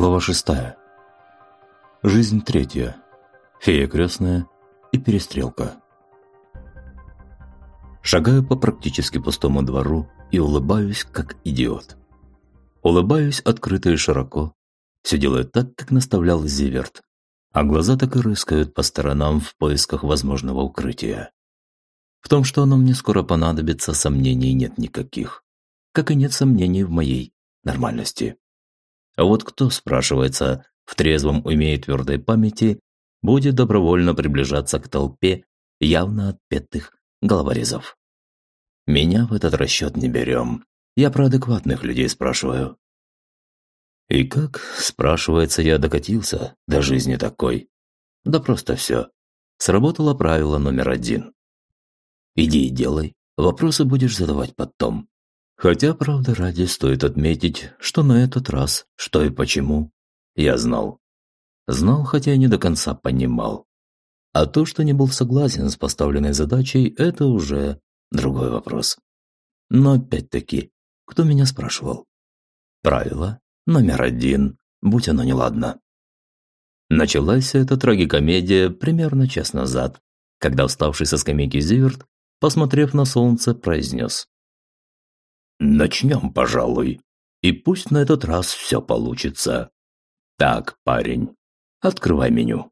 Глава шестая. Жизнь третья. Фея крестная и перестрелка. Шагаю по практически пустому двору и улыбаюсь, как идиот. Улыбаюсь открыто и широко. Все делаю так, как наставлял Зиверт, а глаза так и рыскают по сторонам в поисках возможного укрытия. В том, что оно мне скоро понадобится, сомнений нет никаких. Как и нет сомнений в моей нормальности. А вот кто, спрашивается, в трезвом уме и твердой памяти будет добровольно приближаться к толпе явно отпетых головорезов? Меня в этот расчет не берем. Я про адекватных людей спрашиваю. И как, спрашивается, я докатился до жизни такой? Да просто все. Сработало правило номер один. Иди и делай, вопросы будешь задавать потом. Хотя, правда, ради стоит отметить, что на этот раз, что и почему, я знал. Знал, хотя и не до конца понимал. А то, что не был согласен с поставленной задачей, это уже другой вопрос. Но опять-таки, кто меня спрашивал? Правило номер один, будь оно неладно. Началась эта трагикомедия примерно час назад, когда вставший со скамейки Зиверт, посмотрев на солнце, произнес. Начнем, пожалуй. И пусть на этот раз все получится. Так, парень, открывай меню.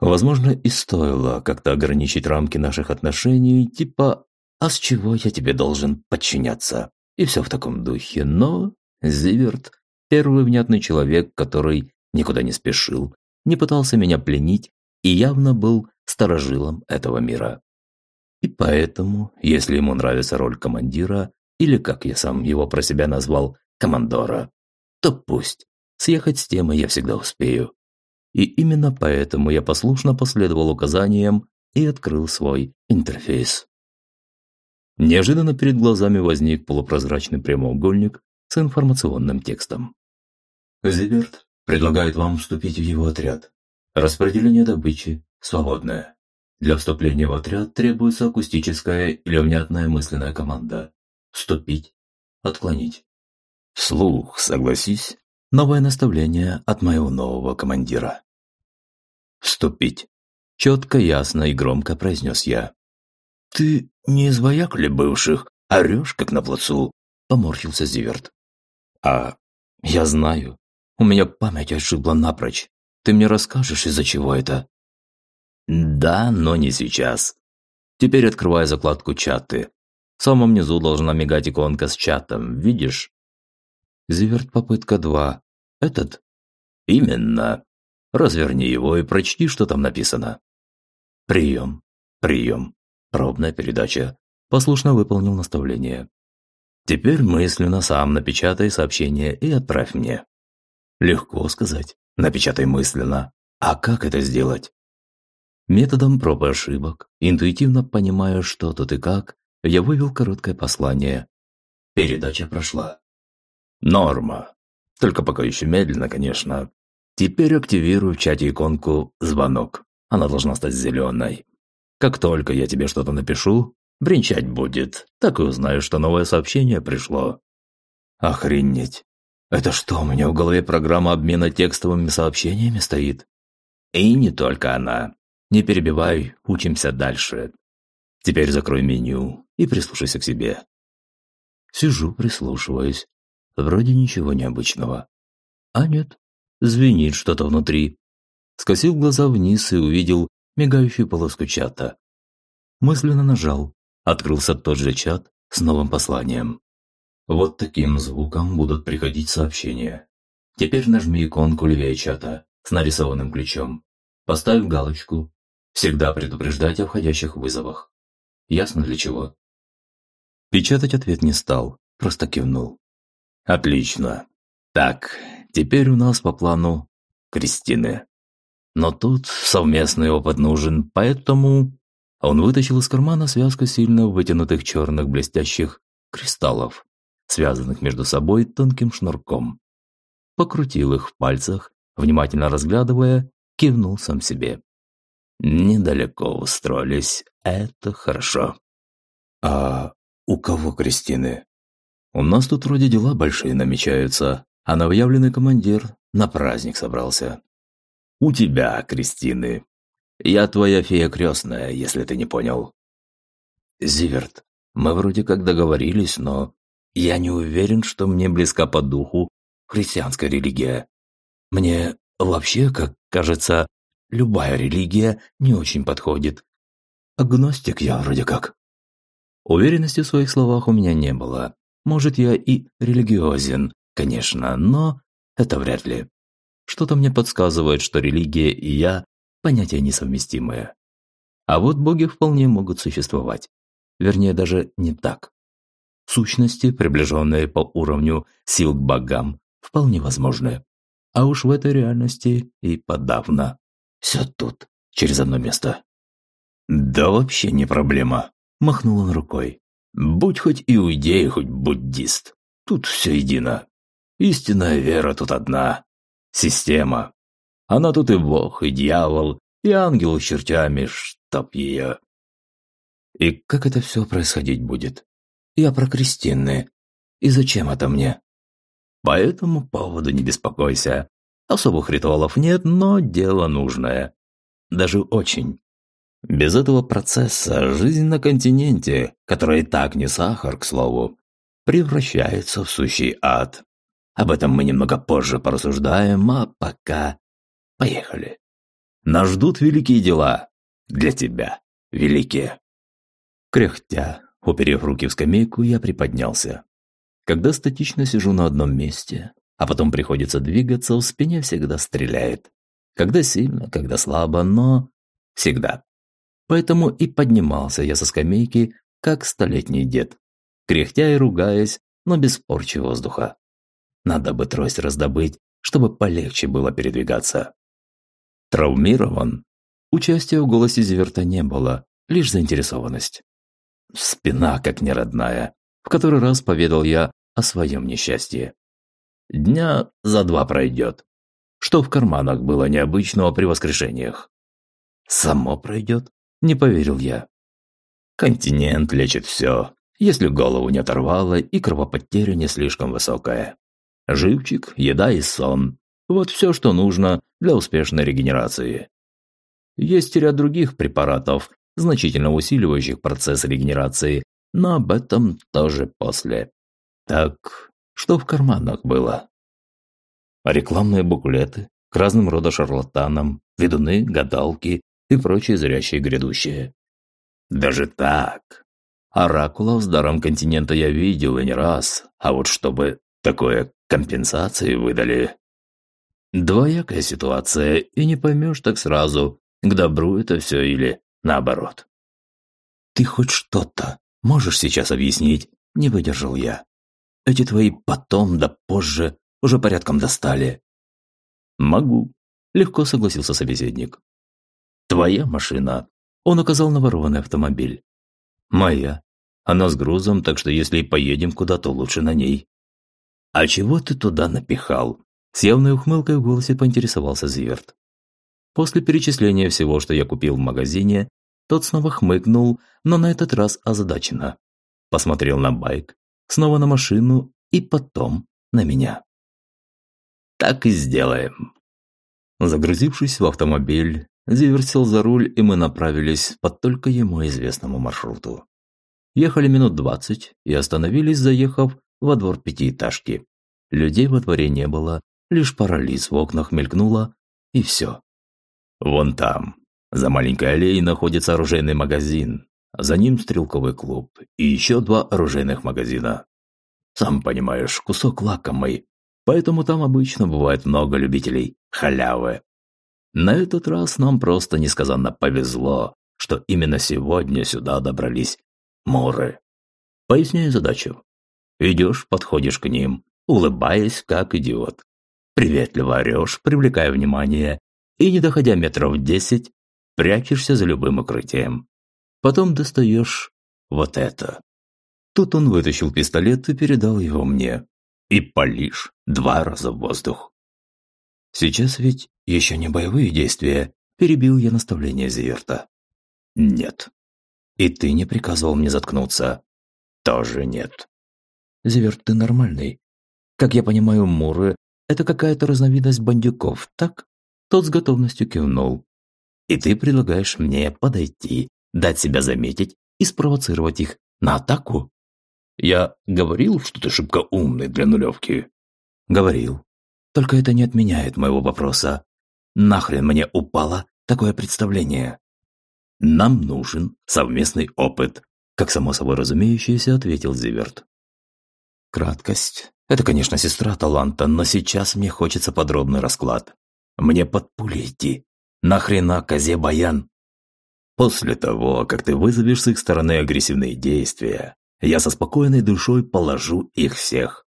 Возможно, и стоило как-то ограничить рамки наших отношений, типа «А с чего я тебе должен подчиняться?» И все в таком духе, но Зиверт – первый внятный человек, который никуда не спешил, не пытался меня пленить и явно был сторожилом этого мира. И поэтому, если ему нравится роль командира, или, как я сам его про себя назвал, командора, то пусть. Съехать с темы я всегда успею. И именно поэтому я послушно последовал указаниям и открыл свой интерфейс. Неожиданно перед глазами возник полупрозрачный прямоугольник с информационным текстом. Зиберт предлагает вам вступить в его отряд. Распределение добычи свободное. Для вступления в отряд требуется акустическая или внятная мысленная команда. Вступить. Отклонить. Слух, согласись. Новое наставление от моего нового командира. Вступить. Четко, ясно и громко произнес я. Ты не из вояк ли бывших? Орешь, как на плацу. Поморщился Зиверт. А я знаю. У меня память отшибла напрочь. Ты мне расскажешь, из-за чего это? Да, но не сейчас. Теперь открывай закладку чаты. В самом низу должна мигать иконка с чатом, видишь? Зиверт попытка 2. Этот? Именно. Разверни его и прочти, что там написано. Прием. Прием. Пробная передача. Послушно выполнил наставление. Теперь мысленно сам напечатай сообщение и отправь мне. Легко сказать. Напечатай мысленно. А как это сделать? Методом проб и ошибок, интуитивно понимая, что тут и как, я вывел короткое послание. Передача прошла. Норма. Только пока еще медленно, конечно. Теперь активирую в чате иконку «Звонок». Она должна стать зеленой. Как только я тебе что-то напишу, бренчать будет. Так и узнаю, что новое сообщение пришло. Охренеть. Это что, у меня в голове программа обмена текстовыми сообщениями стоит? И не только она. Не перебивай, учимся дальше. Теперь закрой меню и прислушайся к себе. Сижу, прислушиваюсь. Вроде ничего необычного. А нет, звенит что-то внутри. Скосил глаза вниз и увидел мигающую полоску чата. Мысленно нажал. Открылся тот же чат с новым посланием. Вот таким звуком будут приходить сообщения. Теперь нажми иконку левее чата с нарисованным ключом. Поставь галочку «Всегда предупреждать о входящих вызовах». Ясно для чего. Печатать ответ не стал, просто кивнул. Отлично. Так, теперь у нас по плану Кристины. Но тут совместный опыт нужен, поэтому... Он вытащил из кармана связку сильно вытянутых черных блестящих кристаллов, связанных между собой тонким шнурком. Покрутил их в пальцах, внимательно разглядывая, кивнул сам себе. Недалеко устроились, это хорошо. А у кого Кристины? У нас тут вроде дела большие намечаются, а новоявленный командир на праздник собрался. У тебя, Кристины. Я твоя фея крестная, если ты не понял. Зиверт, мы вроде как договорились, но я не уверен, что мне близка по духу христианская религия. Мне вообще, как кажется, любая религия не очень подходит. Агностик я вроде как. Уверенности в своих словах у меня не было. Может, я и религиозен, конечно, но это вряд ли. Что-то мне подсказывает, что религия и я – понятия несовместимые. А вот боги вполне могут существовать. Вернее, даже не так. Сущности, приближенные по уровню сил к богам, вполне возможны. А уж в этой реальности и подавно. Все тут, через одно место. «Да вообще не проблема», – махнул он рукой. «Будь хоть иудей, хоть буддист. Тут все едино. Истинная вера тут одна. Система. Она тут и бог, и дьявол, и ангел с чертями, чтоб ее. И как это все происходить будет? Я про Кристины. И зачем это мне? По этому поводу не беспокойся. Особых ритуалов нет, но дело нужное. Даже очень. Без этого процесса жизнь на континенте, которая и так не сахар, к слову, превращается в сущий ад. Об этом мы немного позже порассуждаем, а пока поехали. Нас ждут великие дела. Для тебя великие. Кряхтя, уперев руки в скамейку, я приподнялся. Когда статично сижу на одном месте, а потом приходится двигаться, в спине всегда стреляет. Когда сильно, когда слабо, но всегда. Поэтому и поднимался я со скамейки, как столетний дед, кряхтя и ругаясь, но без порчи воздуха. Надо бы трость раздобыть, чтобы полегче было передвигаться. Травмирован? Участия в голосе Зиверта не было, лишь заинтересованность. Спина как неродная. В который раз поведал я о своем несчастье. Дня за два пройдет. Что в карманах было необычного при воскрешениях? Само пройдет? Не поверил я. Континент лечит все, если голову не оторвало и кровопотеря не слишком высокая. Живчик, еда и сон – вот все, что нужно для успешной регенерации. Есть ряд других препаратов, значительно усиливающих процесс регенерации, но об этом тоже после. Так, что в карманах было? Рекламные буклеты к разным рода шарлатанам, ведуны, гадалки и прочие зрящие грядущие. Даже так. Оракулов с даром континента я видел и не раз, а вот чтобы такое компенсации выдали. Двоякая ситуация, и не поймешь так сразу, к добру это все или наоборот. «Ты хоть что-то можешь сейчас объяснить?» – не выдержал я. «Эти твои потом да позже уже порядком достали». «Могу», – легко согласился собеседник. «Твоя машина», – он указал на ворованный автомобиль. «Моя. Она с грузом, так что если и поедем куда, то лучше на ней». «А чего ты туда напихал?» С явной ухмылкой в голосе поинтересовался Зиверт. После перечисления всего, что я купил в магазине, тот снова хмыкнул, но на этот раз озадаченно. Посмотрел на байк, снова на машину и потом на меня. «Так и сделаем». Загрузившись в автомобиль, Зиверт сел за руль, и мы направились по только ему известному маршруту. Ехали минут двадцать и остановились, заехав во двор пятиэтажки. Людей во дворе не было, лишь пара лиц в окнах мелькнула, и все. Вон там, за маленькой аллеей, находится оружейный магазин, за ним стрелковый клуб и еще два оружейных магазина. Сам понимаешь, кусок лакомый, поэтому там обычно бывает много любителей халявы. На этот раз нам просто несказанно повезло, что именно сегодня сюда добрались моры. Поясняю задачу. Идешь, подходишь к ним, улыбаясь, как идиот. Приветливо орешь, привлекая внимание, и, не доходя метров десять, прячешься за любым укрытием. Потом достаешь вот это. Тут он вытащил пистолет и передал его мне. И палишь два раза в воздух. Сейчас ведь еще не боевые действия, перебил я наставление Зиверта. Нет. И ты не приказывал мне заткнуться. Тоже нет. Зиверт, ты нормальный. Как я понимаю, муры это какая-то разновидность бандюков, так?» Тот с готовностью кивнул. «И ты предлагаешь мне подойти, дать себя заметить и спровоцировать их на атаку?» «Я говорил, что ты шибко умный для нулевки?» «Говорил. Только это не отменяет моего вопроса. Нахрен мне упало такое представление?» «Нам нужен совместный опыт», как само собой разумеющееся ответил Зиверт. Краткость. Это, конечно, сестра таланта, но сейчас мне хочется подробный расклад. Мне под пули идти. Нахрена козе баян? После того, как ты вызовешь с их стороны агрессивные действия, я со спокойной душой положу их всех.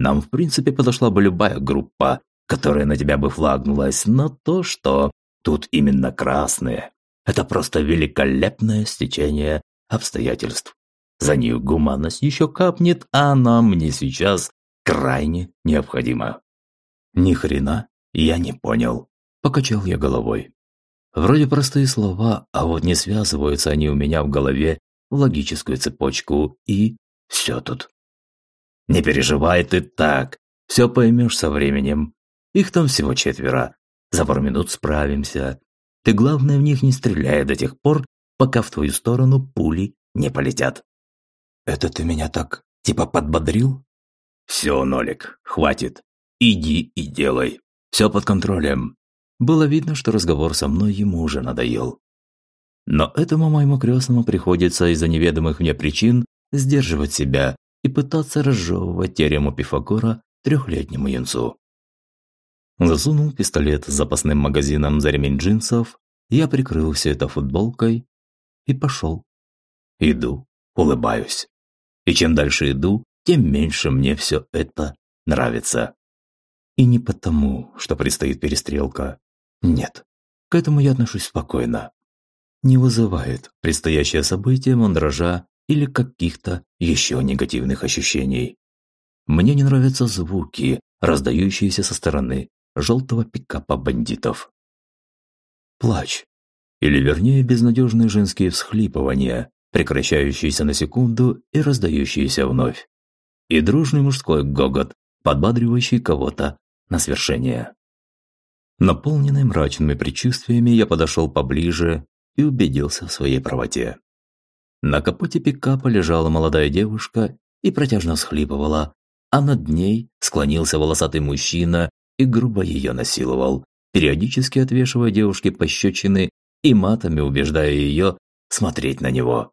Нам, в принципе, подошла бы любая группа, которая на тебя бы флагнулась, но то, что тут именно красные, это просто великолепное стечение обстоятельств. За нее гуманность еще капнет, а она мне сейчас крайне необходима. Ни хрена я не понял. Покачал я головой. Вроде простые слова, а вот не связываются они у меня в голове в логическую цепочку и все тут. Не переживай ты так, все поймешь со временем. Их там всего четверо. За пару минут справимся. Ты, главное, в них не стреляй до тех пор, пока в твою сторону пули не полетят. Это ты меня так, типа, подбодрил? Все, Нолик, хватит. Иди и делай. Все под контролем. Было видно, что разговор со мной ему уже надоел. Но этому моему крестному приходится из-за неведомых мне причин сдерживать себя и пытаться разжевывать теорему Пифагора трехлетнему юнцу. Засунул пистолет с запасным магазином за ремень джинсов, я прикрыл все это футболкой и пошел. Иду, улыбаюсь. И чем дальше иду, тем меньше мне все это нравится. И не потому, что предстоит перестрелка. Нет, к этому я отношусь спокойно. Не вызывает предстоящее событие мандража или каких-то еще негативных ощущений. Мне не нравятся звуки, раздающиеся со стороны желтого пикапа бандитов. Плач. Или вернее безнадежные женские всхлипывания, прекращающиеся на секунду и раздающиеся вновь. И дружный мужской гогот, подбадривающий кого-то на свершение. Наполненный мрачными предчувствиями, я подошел поближе и убедился в своей правоте. На капоте пикапа лежала молодая девушка и протяжно всхлипывала, а над ней склонился волосатый мужчина и грубо ее насиловал, периодически отвешивая девушке пощечины и матами убеждая ее смотреть на него.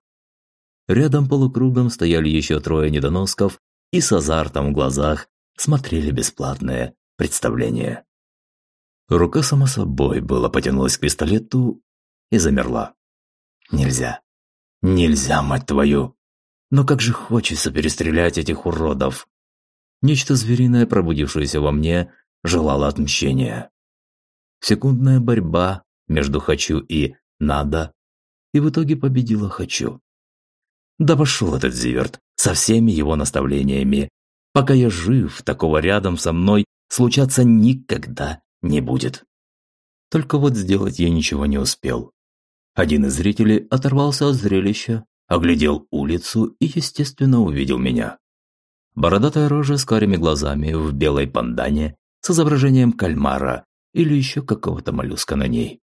Рядом полукругом стояли еще трое недоносков и с азартом в глазах смотрели бесплатное представление. Рука сама собой была потянулась к пистолету и замерла. Нельзя. Нельзя, мать твою. Но как же хочется перестрелять этих уродов. Нечто звериное, пробудившееся во мне, желало отмщения. Секундная борьба между «хочу» и «надо», и в итоге победила «хочу». Да пошел этот Зиверт со всеми его наставлениями. Пока я жив, такого рядом со мной случаться никогда не будет. Только вот сделать я ничего не успел. Один из зрителей оторвался от зрелища, оглядел улицу и, естественно, увидел меня. Бородатая рожа с карими глазами в белой пандане с изображением кальмара или еще какого-то моллюска на ней.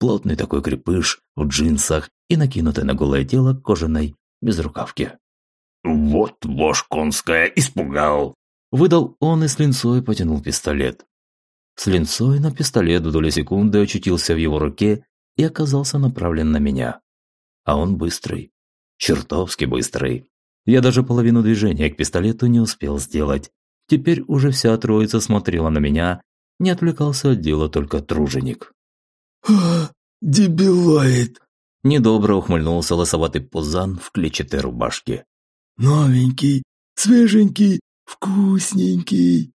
Плотный такой крепыш в джинсах и накинутый на голое тело кожаной безрукавке. «Вот вошь конская, испугал!» Выдал он и с линцой потянул пистолет. С линцой на пистолет в долю секунды очутился в его руке и оказался направлен на меня. А он быстрый. Чертовски быстрый. Я даже половину движения к пистолету не успел сделать. Теперь уже вся троица смотрела на меня, не отвлекался от дела только труженик. «А, дебилоид!» Недобро ухмыльнулся лосоватый пузан в клетчатой рубашке. «Новенький, свеженький, вкусненький.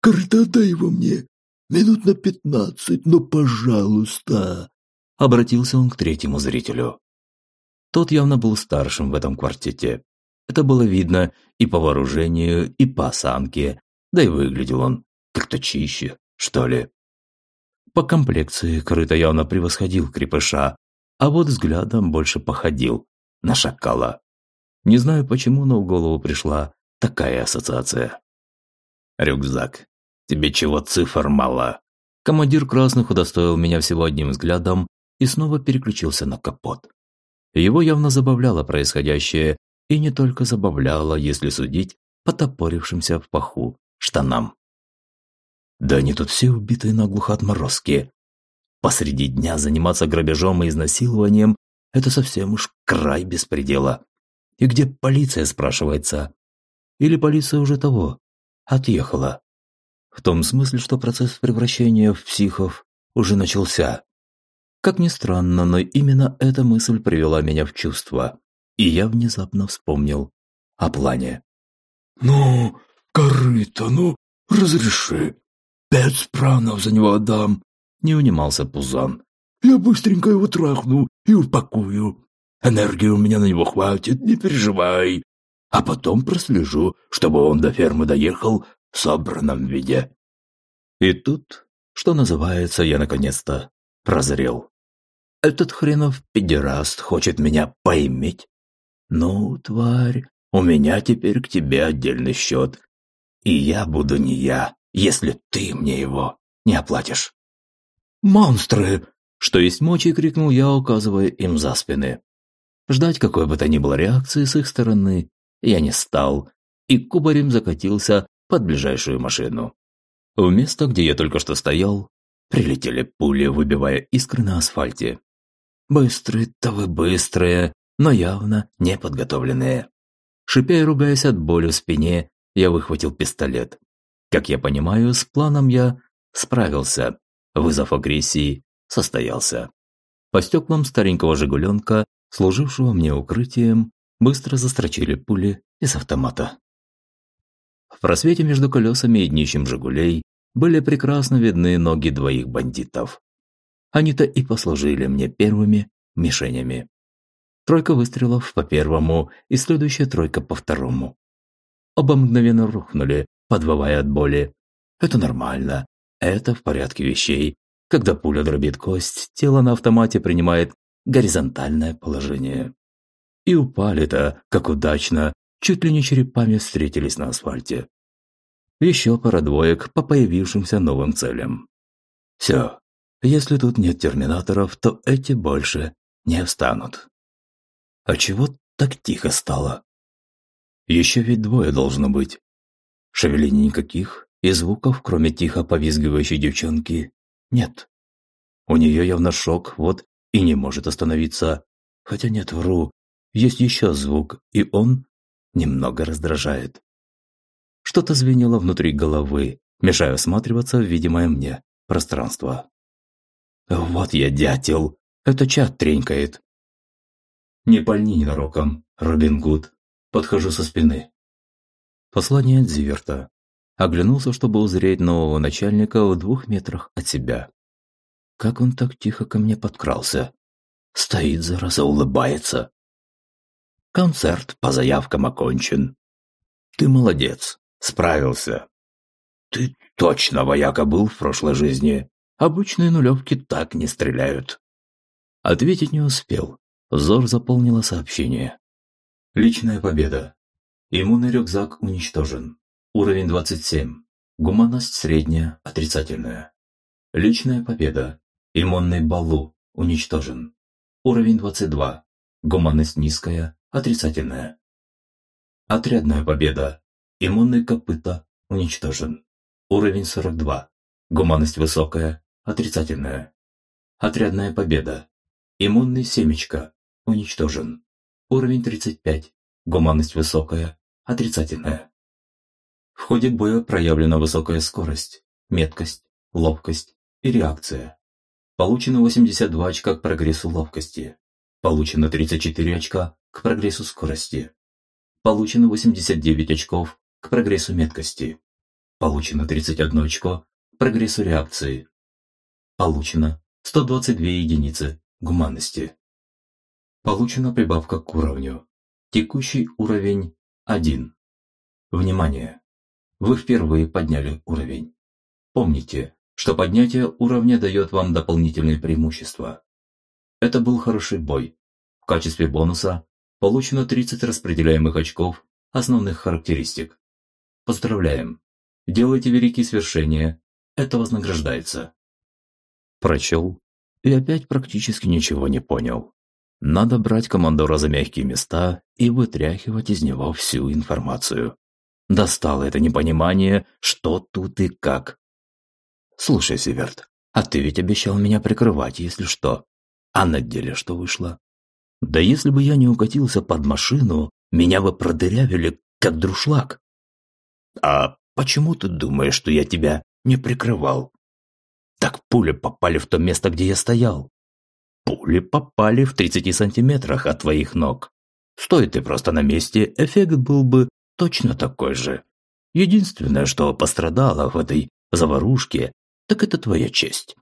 Карта дай его мне. Минут на пятнадцать, но пожалуйста!» Обратился он к третьему зрителю. Тот явно был старшим в этом квартете. Это было видно и по вооружению, и по осанке, да и выглядел он как-то чище, что ли. По комплекции Крыто явно превосходил крепыша, а вот взглядом больше походил на шакала. Не знаю почему, но в голову пришла такая ассоциация. Рюкзак. Тебе чего цифр мало?» Командир красных удостоил меня всего одним взглядом и снова переключился на капот. Его явно забавляло происходящее, и не только забавляло, если судить по топорившимся в паху штанам. Да они тут все убитые наглухо отморозки. Посреди дня заниматься грабежом и изнасилованием – это совсем уж край беспредела. И где полиция, спрашивается? Или полиция уже того? Отъехала. В том смысле, что процесс превращения в психов уже начался. Как ни странно, но именно эта мысль привела меня в чувство. И я внезапно вспомнил о плане. «Ну, корыто, ну, разреши. Пять спранов за него отдам», – не унимался Пузан. «Я быстренько его трахну и упакую. Энергии у меня на него хватит, не переживай. А потом прослежу, чтобы он до фермы доехал в собранном виде». И тут, что называется, я наконец-то прозрел. Этот хренов педераст хочет меня поиметь. Ну, тварь, у меня теперь к тебе отдельный счет. И я буду не я, если ты мне его не оплатишь. «Монстры!» – что есть мочи, крикнул я, указывая им за спины. Ждать какой бы то ни было реакции с их стороны я не стал, и кубарем закатился под ближайшую машину. В место, где я только что стоял, прилетели пули, выбивая искры на асфальте. Быстрые-то вы быстрые, но явно неподготовленные. Шипя и ругаясь от боли в спине, я выхватил пистолет. Как я понимаю, с планом я справился. Вызов агрессии состоялся. По стеклам старенького «Жигуленка», служившего мне укрытием, быстро застрочили пули из автомата. В просвете между колесами и днищем «Жигулей» были прекрасно видны ноги двоих бандитов. Они-то и послужили мне первыми мишенями. Тройка выстрелов по первому и следующая тройка по второму. Оба мгновенно рухнули, подвывая от боли. Это нормально. Это в порядке вещей. Когда пуля дробит кость, тело на автомате принимает горизонтальное положение. И упали-то, как удачно, чуть ли не черепами встретились на асфальте. Еще пара двоек по появившимся новым целям. Все, если тут нет терминаторов, то эти больше не встанут. А чего так тихо стало? Еще ведь двое должно быть. Шевелений никаких, и звуков, кроме тихо повизгивающей девчонки, нет. У нее явно шок, вот и не может остановиться. Хотя нет, вру, есть еще звук, и он немного раздражает. Что-то звенело внутри головы, мешая осматриваться в видимое мне пространство. Вот я дятел. Это чат тренькает. Не пальни ненароком, Робин Гуд. Подхожу со спины. Послание от Зиверта. Оглянулся, чтобы узреть нового начальника в двух метрах от себя. Как он так тихо ко мне подкрался? Стоит, зараза, улыбается. Концерт по заявкам окончен. Ты молодец, справился. Ты точно вояка был в прошлой жизни. Обычные нулевки так не стреляют. Ответить не успел. Зор заполнила сообщение. Личная победа. Иммунный рюкзак уничтожен. Уровень 27. Гуманность средняя, отрицательная. Личная победа. Иммунный балу уничтожен. Уровень 22. Гуманность низкая, отрицательная. Отрядная победа. Иммунный копыта уничтожен. Уровень 42. Гуманность высокая, Отрицательная. Отрядная победа. Иммунный семечко. Уничтожен. Уровень 35. Гуманность высокая. Отрицательная. В ходе боя проявлена высокая скорость, меткость, ловкость и реакция. Получено 82 очка к прогрессу ловкости. Получено 34 очка к прогрессу скорости. Получено 89 очков к прогрессу меткости. Получено 31 очко к прогрессу реакции. Получено 122 единицы гуманности. Получена прибавка к уровню. Текущий уровень 1. Внимание! Вы впервые подняли уровень. Помните, что поднятие уровня дает вам дополнительные преимущества. Это был хороший бой. В качестве бонуса получено 30 распределяемых очков основных характеристик. Поздравляем! Делайте великие свершения. Это вознаграждается. Прочел и опять практически ничего не понял. Надо брать командора за мягкие места и вытряхивать из него всю информацию. Достало это непонимание, что тут и как. Слушай, Северт, а ты ведь обещал меня прикрывать, если что. А на деле что вышло? Да если бы я не укатился под машину, меня бы продырявили, как друшлаг. А почему ты думаешь, что я тебя не прикрывал? Так пули попали в то место, где я стоял. Пули попали в 30 сантиметрах от твоих ног. Стой ты просто на месте, эффект был бы точно такой же. Единственное, что пострадало в этой заварушке, так это твоя честь.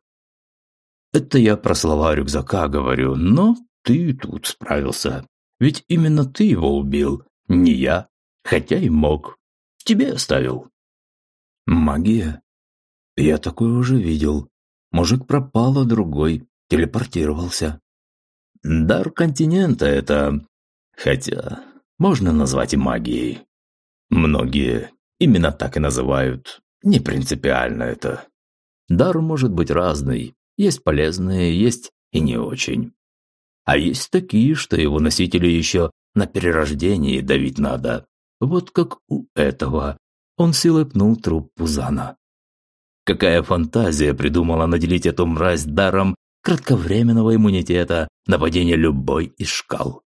Это я про слова рюкзака говорю, но ты тут справился. Ведь именно ты его убил, не я, хотя и мог. Тебе оставил. Магия? Я такое уже видел. Мужик пропал, а другой телепортировался. Дар континента это... Хотя можно назвать и магией. Многие именно так и называют. Не принципиально это. Дар может быть разный. Есть полезные, есть и не очень. А есть такие, что его носители еще на перерождении давить надо. Вот как у этого. Он силой пнул труп Пузана. Какая фантазия придумала наделить эту мразь даром кратковременного иммунитета на падение любой из шкал.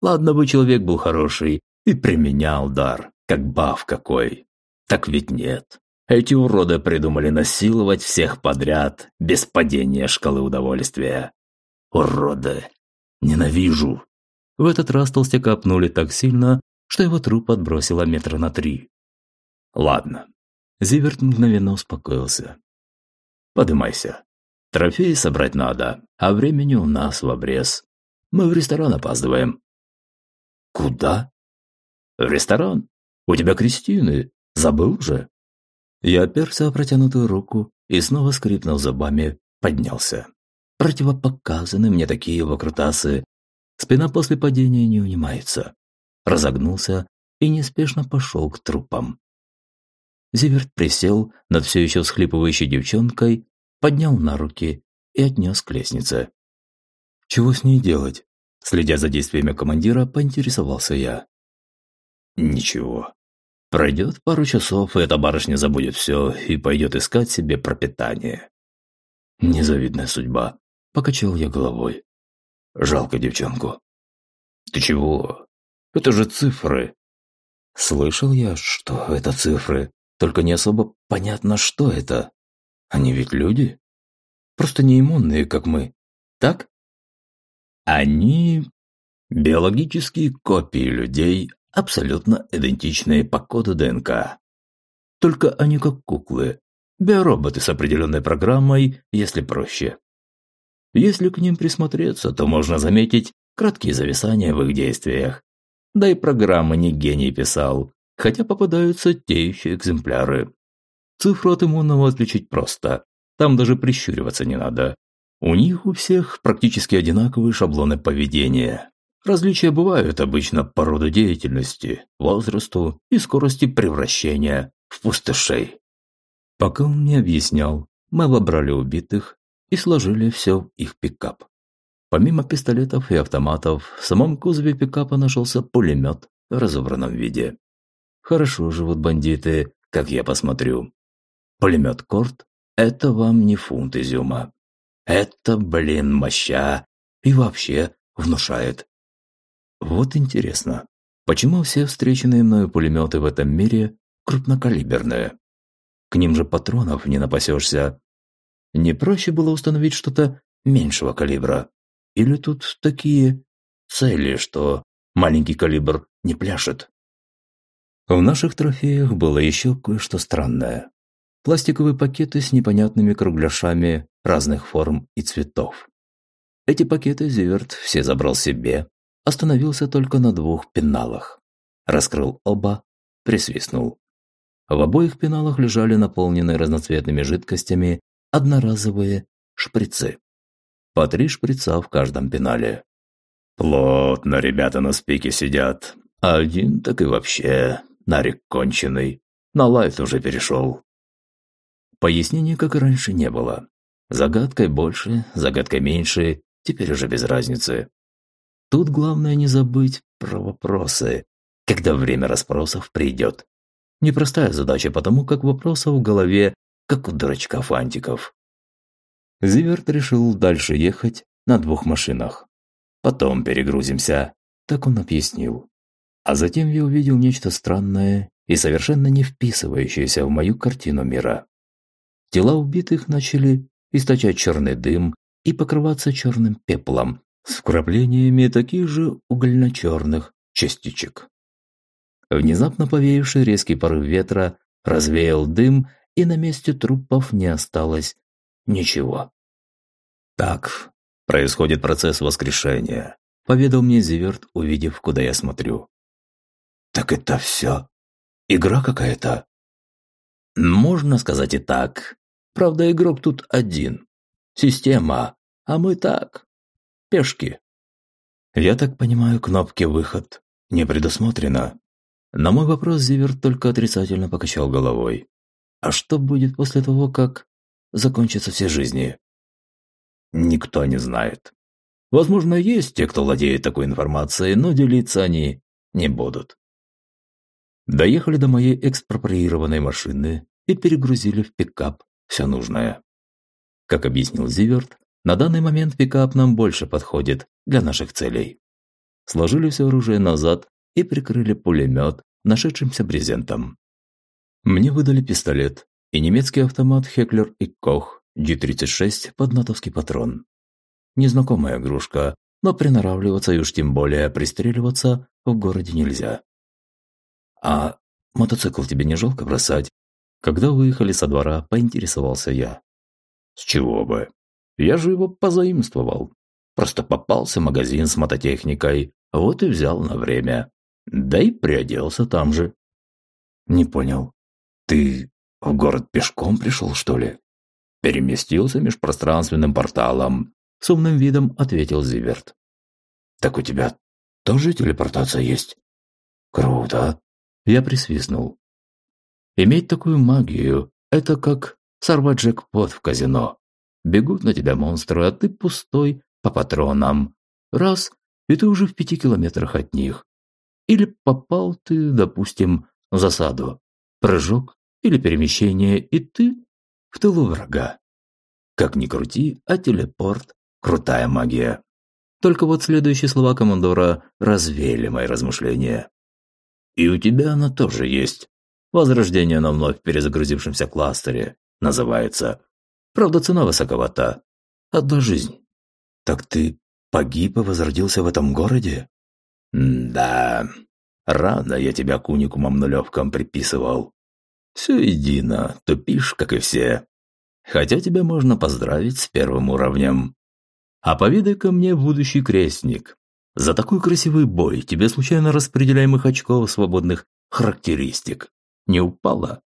Ладно бы человек был хороший и применял дар, как баф какой. Так ведь нет. Эти уроды придумали насиловать всех подряд, без падения шкалы удовольствия. Уроды. Ненавижу. В этот раз толстяка пнули так сильно, что его труп отбросило метра на три. Ладно. Зиверт мгновенно успокоился. Подымайся. Трофеи собрать надо, а времени у нас в обрез. Мы в ресторан опаздываем. Куда? В ресторан. У тебя Кристины. Забыл же? Я оперся о протянутую руку и снова скрипнув зубами, поднялся. Противопоказаны мне такие выкрутасы. Спина после падения не унимается. Разогнулся и неспешно пошел к трупам. Зиверт присел над все еще схлипывающей девчонкой, поднял на руки и отнес к лестнице. «Чего с ней делать?» Следя за действиями командира, поинтересовался я. «Ничего. Пройдет пару часов, и эта барышня забудет все и пойдет искать себе пропитание. Незавидная судьба. Покачал я головой. Жалко девчонку. Ты чего? Это же цифры. Слышал я, что это цифры, только не особо понятно, что это. Они ведь люди? Просто не иммунные, как мы. Так? Они биологические копии людей, абсолютно идентичные по коду ДНК. Только они как куклы, биороботы с определенной программой, если проще. Если к ним присмотреться, то можно заметить краткие зависания в их действиях. Да и программы не гений писал, хотя попадаются те еще экземпляры. Цифру от иммунного отличить просто, там даже прищуриваться не надо. У них у всех практически одинаковые шаблоны поведения. Различия бывают обычно по роду деятельности, возрасту и скорости превращения в пустышей. Пока он мне объяснял, мы обобрали убитых и сложили все в их пикап. Помимо пистолетов и автоматов, в самом кузове пикапа нашелся пулемет в разобранном виде. Хорошо живут бандиты, как я посмотрю. Пулемет Корт – это вам не фунт изюма. Это, блин, моща и вообще внушает. Вот интересно, почему все встреченные мною пулеметы в этом мире крупнокалиберные? К ним же патронов не напасешься, не проще было установить что-то меньшего калибра? Или тут такие цели, что маленький калибр не пляшет? В наших трофеях было еще кое-что странное. Пластиковые пакеты с непонятными кругляшами разных форм и цветов. Эти пакеты Зиверт все забрал себе, остановился только на двух пеналах. Раскрыл оба, присвистнул. В обоих пеналах лежали наполненные разноцветными жидкостями одноразовые шприцы. По три шприца в каждом пенале. Плотно ребята на спике сидят. А один так и вообще нарик конченый. На лайт уже перешел. Пояснений, как и раньше, не было. Загадкой больше, загадкой меньше, теперь уже без разницы. Тут главное не забыть про вопросы, когда время расспросов придет. Непростая задача, потому как вопросов в голове, как у дурачка фантиков. Зиверт решил дальше ехать на двух машинах. Потом перегрузимся, так он объяснил. А затем я увидел нечто странное и совершенно не вписывающееся в мою картину мира. Тела убитых начали источать черный дым и покрываться черным пеплом с вкраплениями таких же угольно-черных частичек. Внезапно повеявший резкий порыв ветра развеял дым, и на месте трупов не осталось ничего. Так происходит процесс воскрешения, поведал мне Зиверт, увидев, куда я смотрю. Так это все? Игра какая-то? Можно сказать и так. Правда, игрок тут один. Система, а мы так. Пешки. Я так понимаю, кнопки «Выход» не предусмотрено. На мой вопрос Зиверт только отрицательно покачал головой. А что будет после того, как закончатся все жизни? Никто не знает. Возможно, есть те, кто владеет такой информацией, но делиться они не будут. Доехали до моей экспроприированной машины и перегрузили в пикап все нужное. Как объяснил Зиверт, на данный момент пикап нам больше подходит для наших целей. Сложили все оружие назад и прикрыли пулемет нашедшимся брезентом. Мне выдали пистолет и немецкий автомат Хеклер и Кох G36 под натовский патрон. Незнакомая игрушка, но приноравливаться и уж тем более пристреливаться в городе нельзя. «А мотоцикл тебе не жалко бросать?» Когда выехали со двора, поинтересовался я. «С чего бы? Я же его позаимствовал. Просто попался магазин с мототехникой, вот и взял на время. Да и приоделся там же. Не понял. Ты в город пешком пришел, что ли? Переместился межпространственным порталом. С умным видом ответил Зиверт. Так у тебя тоже телепортация есть? Круто. Я присвистнул. Иметь такую магию – это как сорвать джекпот в казино. Бегут на тебя монстры, а ты пустой по патронам. Раз, и ты уже в пяти километрах от них. Или попал ты, допустим, в засаду, прыжок или перемещение, и ты в тылу врага. Как ни крути, а телепорт – крутая магия. Только вот следующие слова командора развеяли мои размышления. И у тебя она тоже есть. Возрождение на вновь перезагрузившемся кластере называется. Правда, цена высоковата. Одна жизнь. Так ты погиб и возродился в этом городе? «Да, рано я тебя к уникумам нулевкам приписывал. Все едино, тупишь, как и все. Хотя тебя можно поздравить с первым уровнем. А поведай ко мне, будущий крестник, за такой красивый бой тебе случайно распределяемых очков свободных характеристик не упало?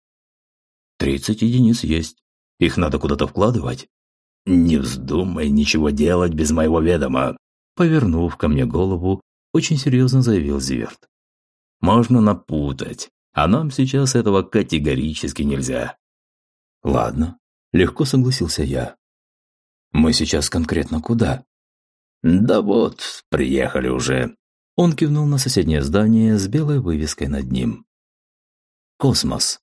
Тридцать единиц есть. Их надо куда-то вкладывать. Не вздумай ничего делать без моего ведома. Повернув ко мне голову, очень серьезно заявил Зиверт. «Можно напутать, а нам сейчас этого категорически нельзя». «Ладно», – легко согласился я. «Мы сейчас конкретно куда?» «Да вот, приехали уже». Он кивнул на соседнее здание с белой вывеской над ним. «Космос».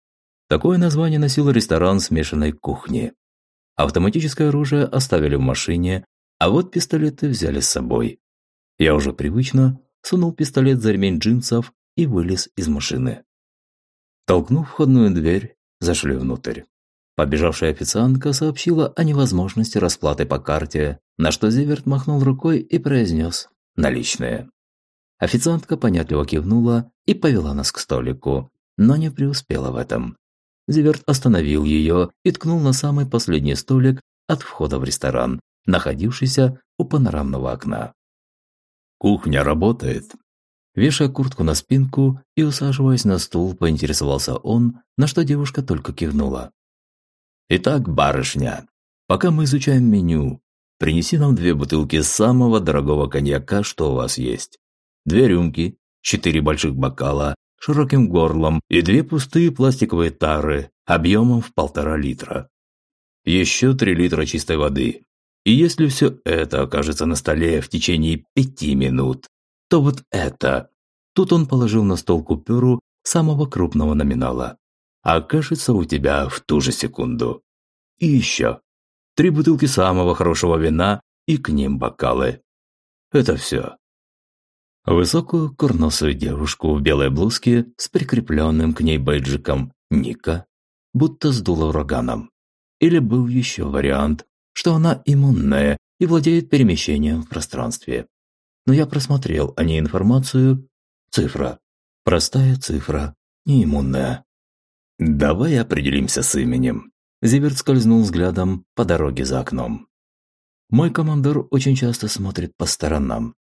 Такое название носил ресторан смешанной кухни. Автоматическое оружие оставили в машине, а вот пистолеты взяли с собой. Я уже привычно сунул пистолет за ремень джинсов и вылез из машины. Толкнув входную дверь, зашли внутрь. Побежавшая официантка сообщила о невозможности расплаты по карте, на что Зиверт махнул рукой и произнес «наличные». Официантка понятливо кивнула и повела нас к столику, но не преуспела в этом. Зиверт остановил ее и ткнул на самый последний столик от входа в ресторан, находившийся у панорамного окна. «Кухня работает». Вешая куртку на спинку и усаживаясь на стул, поинтересовался он, на что девушка только кивнула. «Итак, барышня, пока мы изучаем меню, принеси нам две бутылки самого дорогого коньяка, что у вас есть. Две рюмки, четыре больших бокала, широким горлом и две пустые пластиковые тары объемом в полтора литра. Еще три литра чистой воды. И если все это окажется на столе в течение пяти минут, то вот это. Тут он положил на стол купюру самого крупного номинала. Окажется у тебя в ту же секунду. И еще. Три бутылки самого хорошего вина и к ним бокалы. Это все. Высокую курносую девушку в белой блузке с прикрепленным к ней бейджиком Ника будто сдуло ураганом. Или был еще вариант, что она иммунная и владеет перемещением в пространстве. Но я просмотрел о ней информацию. Цифра. Простая цифра, не иммунная. «Давай определимся с именем». Зиверт скользнул взглядом по дороге за окном. Мой командор очень часто смотрит по сторонам,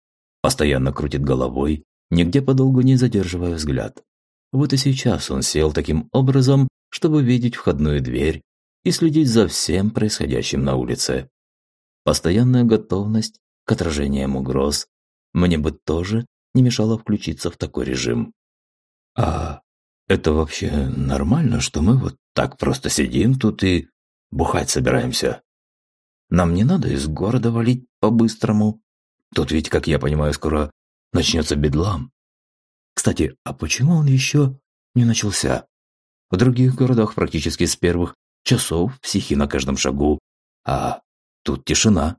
постоянно крутит головой, нигде подолгу не задерживая взгляд. Вот и сейчас он сел таким образом, чтобы видеть входную дверь и следить за всем происходящим на улице. Постоянная готовность к отражениям угроз мне бы тоже не мешало включиться в такой режим. А это вообще нормально, что мы вот так просто сидим тут и бухать собираемся? Нам не надо из города валить по-быстрому. Тут ведь, как я понимаю, скоро начнется бедлам. Кстати, а почему он еще не начался? В других городах практически с первых часов психи на каждом шагу, а тут тишина.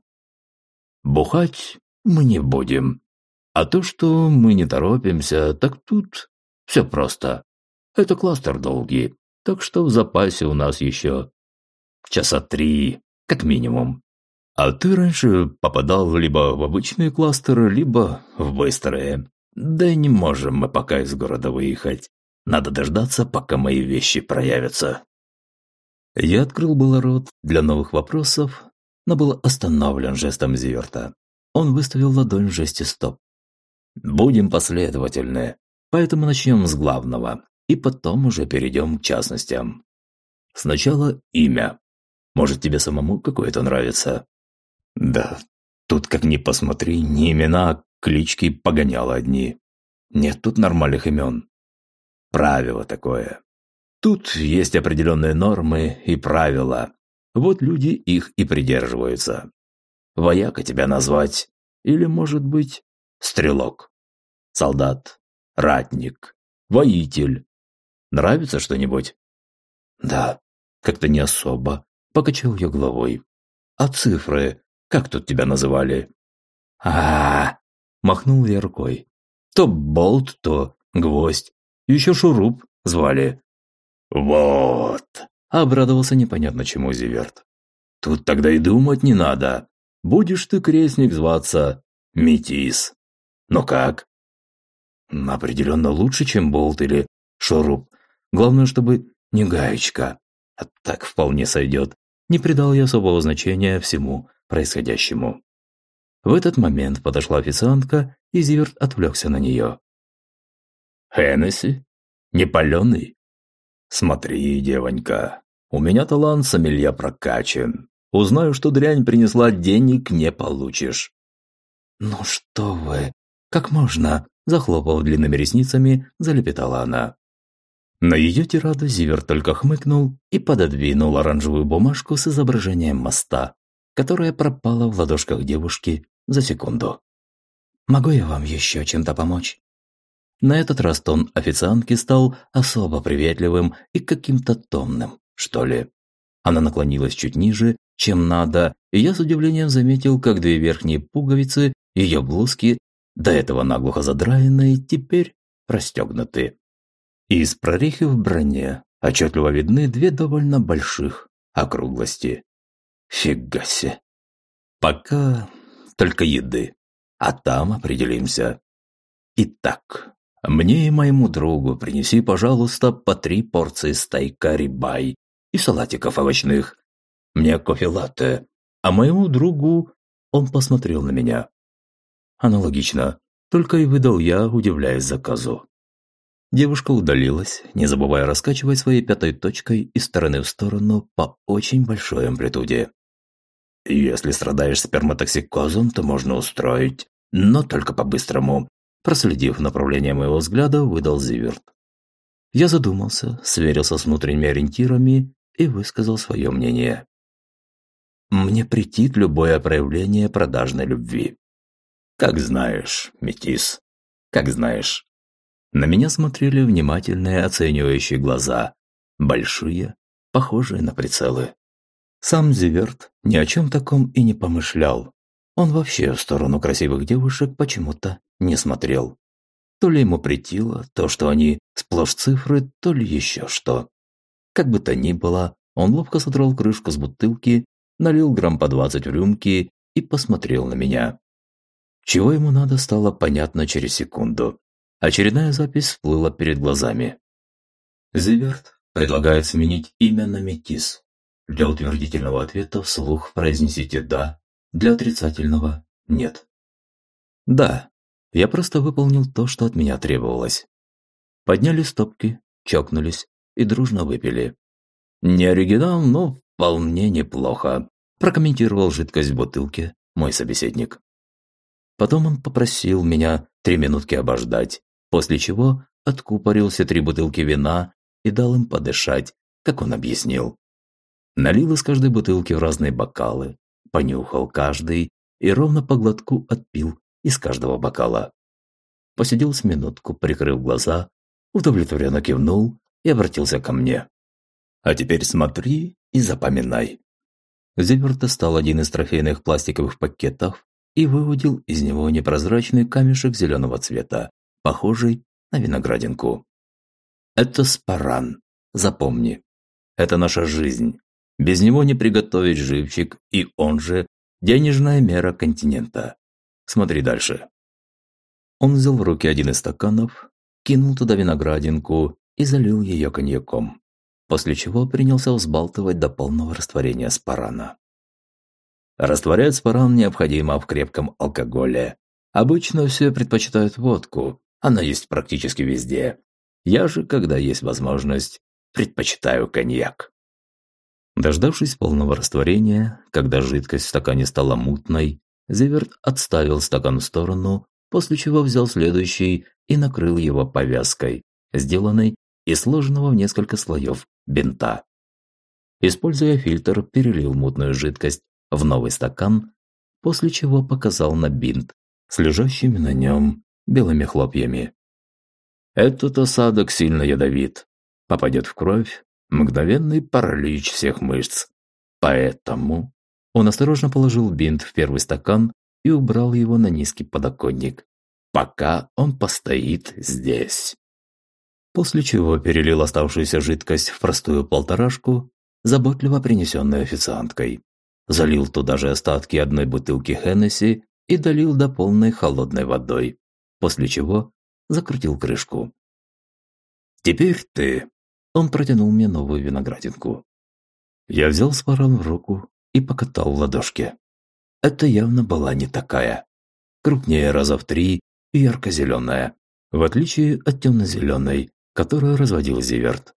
Бухать мы не будем. А то, что мы не торопимся, так тут все просто. Это кластер долгий, так что в запасе у нас еще часа три, как минимум. А ты раньше попадал либо в обычные кластеры, либо в быстрые. Да не можем мы пока из города выехать. Надо дождаться, пока мои вещи проявятся. Я открыл было рот для новых вопросов, но был остановлен жестом Зиверта. Он выставил ладонь в жесте «стоп». «Будем последовательны, поэтому начнем с главного, и потом уже перейдем к частностям. Сначала имя. Может, тебе самому какое-то нравится?» «Да, тут как ни посмотри, не имена, а клички погоняло одни. Нет тут нормальных имен. Правило такое. Тут есть определенные нормы и правила. Вот люди их и придерживаются. Вояка тебя назвать. Или, может быть, стрелок. Солдат. Ратник. Воитель. Нравится что-нибудь? Да, как-то не особо. Покачал я головой. А цифры? Как тут тебя называли? а, -а, -а махнул я рукой. То болт, то гвоздь. Еще шуруп звали. «Вот!» – обрадовался непонятно чему Зиверт. «Тут тогда и думать не надо. Будешь ты, крестник, зваться Метис. Но как?» «Определенно лучше, чем болт или шуруп. Главное, чтобы не гаечка. А так вполне сойдет. Не придал я особого значения всему происходящему». В этот момент подошла официантка, и Зиверт отвлекся на нее. «Хеннесси? Не паленый?» «Смотри, девонька, у меня талант сомелья прокачан. Узнаю, что дрянь принесла, денег не получишь». «Ну что вы, как можно?» – захлопав длинными ресницами, залепетала она. На ее тираду Зивер только хмыкнул и пододвинул оранжевую бумажку с изображением моста, которая пропала в ладошках девушки за секунду. «Могу я вам еще чем-то помочь?» На этот раз тон официантки стал особо приветливым и каким-то томным, что ли. Она наклонилась чуть ниже, чем надо, и я с удивлением заметил, как две верхние пуговицы ее блузки, до этого наглухо задраенные, теперь расстегнуты. Из прорехи в броне отчетливо видны две довольно больших округлости. Фига себе. Пока только еды, а там определимся. Итак, мне и моему другу принеси, пожалуйста, по три порции стейка рибай и салатиков овощных. Мне кофе-латте, а моему другу он посмотрел на меня. Аналогично, только и выдал я, удивляясь заказу. Девушка удалилась, не забывая раскачивать своей пятой точкой из стороны в сторону по очень большой амплитуде. «Если страдаешь сперматоксикозом, то можно устроить, но только по-быстрому. Проследив направление моего взгляда, выдал Зиверт. Я задумался, сверился с внутренними ориентирами и высказал свое мнение. Мне претит любое проявление продажной любви. Как знаешь, метис, как знаешь. На меня смотрели внимательные оценивающие глаза, большие, похожие на прицелы. Сам Зиверт ни о чем таком и не помышлял. Он вообще в сторону красивых девушек почему-то не смотрел. То ли ему притило то, что они сплошь цифры, то ли еще что. Как бы то ни было, он ловко содрал крышку с бутылки, налил грамм по двадцать в рюмки и посмотрел на меня. Чего ему надо, стало понятно через секунду. Очередная запись всплыла перед глазами. Зиверт предлагает сменить имя на Метис. Для утвердительного ответа вслух произнесите «да», для отрицательного «нет». «Да», я просто выполнил то, что от меня требовалось. Подняли стопки, чокнулись и дружно выпили. Не оригинал, но вполне неплохо, прокомментировал жидкость в бутылке мой собеседник. Потом он попросил меня три минутки обождать, после чего откупорил все три бутылки вина и дал им подышать, как он объяснил. Налил из каждой бутылки в разные бокалы, понюхал каждый и ровно по глотку отпил из каждого бокала. Посидел с минутку, прикрыв глаза, удовлетворенно кивнул и обратился ко мне. «А теперь смотри и запоминай». Зевер достал один из трофейных пластиковых пакетов и выудил из него непрозрачный камешек зеленого цвета, похожий на виноградинку. «Это спаран. Запомни. Это наша жизнь. Без него не приготовить живчик, и он же денежная мера континента. Смотри дальше. Он взял в руки один из стаканов, кинул туда виноградинку и залил ее коньяком, после чего принялся взбалтывать до полного растворения спарана. Растворять спаран необходимо в крепком алкоголе. Обычно все предпочитают водку, она есть практически везде. Я же, когда есть возможность, предпочитаю коньяк. Дождавшись полного растворения, когда жидкость в стакане стала мутной, Зиверт отставил стакан в сторону, после чего взял следующий и накрыл его повязкой, сделанной из сложенного в несколько слоев бинта. Используя фильтр, перелил мутную жидкость в новый стакан, после чего показал на бинт с лежащими на нем белыми хлопьями. Этот осадок сильно ядовит. Попадет в кровь, мгновенный паралич всех мышц. Поэтому он осторожно положил бинт в первый стакан и убрал его на низкий подоконник. Пока он постоит здесь. После чего перелил оставшуюся жидкость в простую полторашку, заботливо принесенную официанткой. Залил туда же остатки одной бутылки Хеннесси и долил до полной холодной водой, после чего закрутил крышку. «Теперь ты!» Он протянул мне новую виноградинку. Я взял спаран в руку и покатал в ладошке. Это явно была не такая. Крупнее раза в три и ярко-зеленая, в отличие от темно-зеленой, которую разводил Зиверт.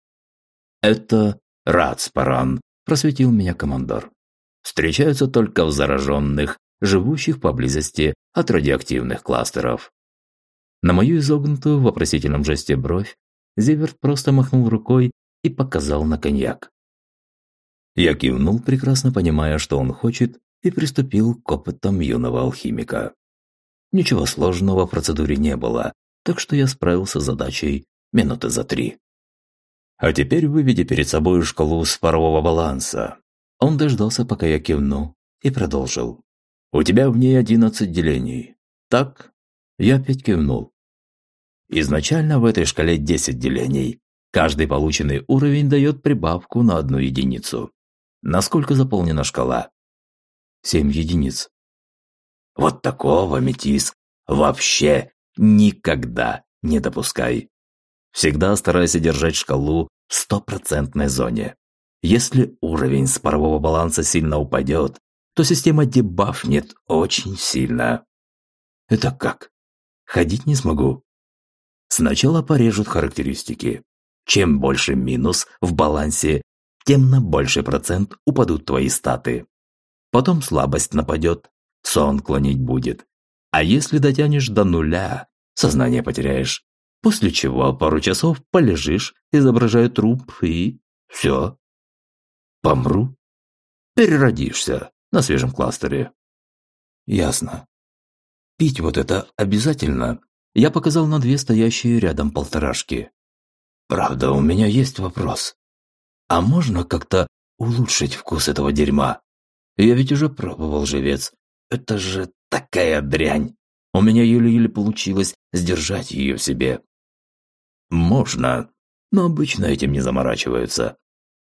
«Это рацпаран», – просветил меня командор. «Встречаются только в зараженных, живущих поблизости от радиоактивных кластеров». На мою изогнутую в вопросительном жесте бровь Зиверт просто махнул рукой и показал на коньяк. Я кивнул, прекрасно понимая, что он хочет, и приступил к опытам юного алхимика. Ничего сложного в процедуре не было, так что я справился с задачей минуты за три. А теперь выведи перед собой шкалу спорового баланса. Он дождался, пока я кивну, и продолжил. У тебя в ней одиннадцать делений. Так? Я опять кивнул. Изначально в этой шкале 10 делений. Каждый полученный уровень дает прибавку на одну единицу. Насколько заполнена шкала? Семь единиц. Вот такого, метис, вообще никогда не допускай. Всегда старайся держать шкалу в стопроцентной зоне. Если уровень спорового баланса сильно упадет, то система дебафнет очень сильно. Это как? Ходить не смогу. Сначала порежут характеристики. Чем больше минус в балансе, тем на больший процент упадут твои статы. Потом слабость нападет, сон клонить будет. А если дотянешь до нуля, сознание потеряешь. После чего пару часов полежишь, изображая труп, и все. Помру. Переродишься на свежем кластере. Ясно. Пить вот это обязательно. Я показал на две стоящие рядом полторашки. Правда, у меня есть вопрос. А можно как-то улучшить вкус этого дерьма? Я ведь уже пробовал живец. Это же такая дрянь. У меня еле-еле получилось сдержать ее в себе. Можно, но обычно этим не заморачиваются.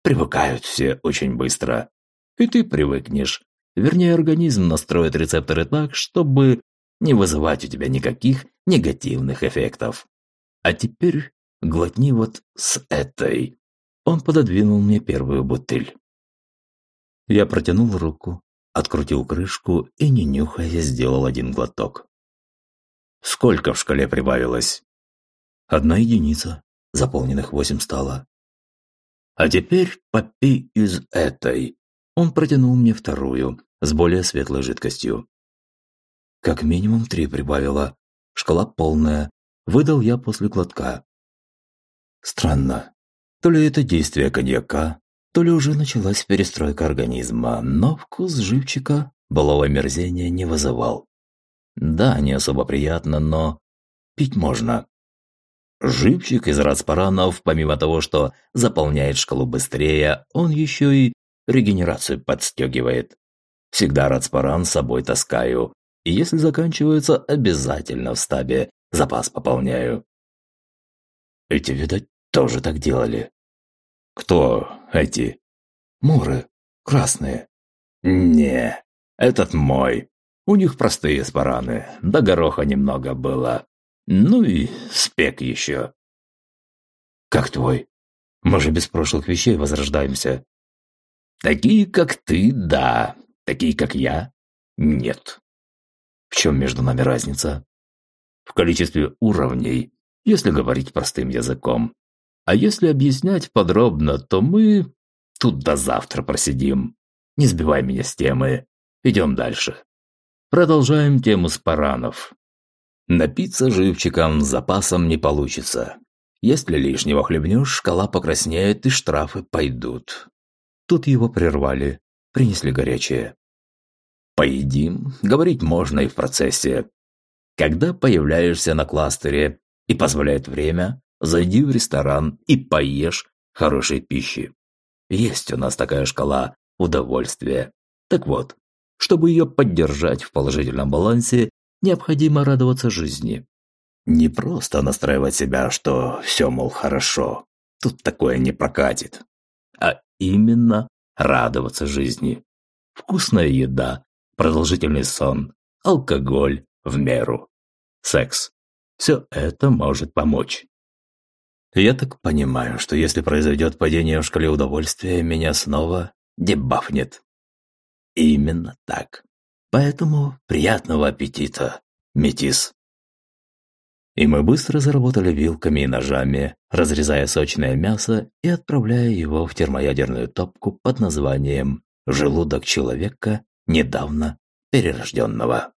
Привыкают все очень быстро. И ты привыкнешь. Вернее, организм настроит рецепторы так, чтобы не вызывать у тебя никаких негативных эффектов. А теперь глотни вот с этой. Он пододвинул мне первую бутыль. Я протянул руку, открутил крышку и, не нюхая, сделал один глоток. Сколько в шкале прибавилось? Одна единица. Заполненных восемь стало. А теперь попей из этой. Он протянул мне вторую, с более светлой жидкостью. Как минимум три прибавила. Шкала полная. Выдал я после глотка. Странно. То ли это действие коньяка, то ли уже началась перестройка организма, но вкус живчика былого мерзения не вызывал. Да, не особо приятно, но пить можно. Живчик из рацпаранов, помимо того, что заполняет шкалу быстрее, он еще и регенерацию подстегивает. Всегда рацпаран с собой таскаю, и если заканчивается, обязательно в стабе запас пополняю. Эти, видать, тоже так делали. Кто эти? Муры. Красные. Не, этот мой. У них простые спараны, да гороха немного было. Ну и спек еще. Как твой? Мы же без прошлых вещей возрождаемся. Такие, как ты, да. Такие, как я, нет. Чем между нами разница? В количестве уровней, если говорить простым языком. А если объяснять подробно, то мы тут до завтра просидим. Не сбивай меня с темы. Идем дальше. Продолжаем тему спаранов. Напиться живчиком с запасом не получится. Если лишнего хлебнешь, шкала покраснеет и штрафы пойдут. Тут его прервали, принесли горячее. Поедим, говорить можно и в процессе. Когда появляешься на кластере и позволяет время, зайди в ресторан и поешь хорошей пищи. Есть у нас такая шкала удовольствия. Так вот, чтобы ее поддержать в положительном балансе, необходимо радоваться жизни. Не просто настраивать себя, что все, мол, хорошо. Тут такое не прокатит. А именно радоваться жизни. Вкусная еда, продолжительный сон, алкоголь в меру, секс. Все это может помочь. Я так понимаю, что если произойдет падение в шкале удовольствия, меня снова дебафнет. Именно так. Поэтому приятного аппетита, метис. И мы быстро заработали вилками и ножами, разрезая сочное мясо и отправляя его в термоядерную топку под названием «Желудок человека, недавно перерожденного».